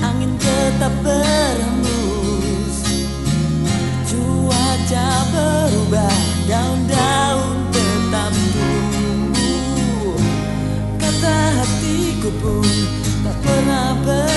angin tetap berhembus. Cuaca berubah daun-daun tetap tumbuh. Kata hatiku pun tak pernah berhenti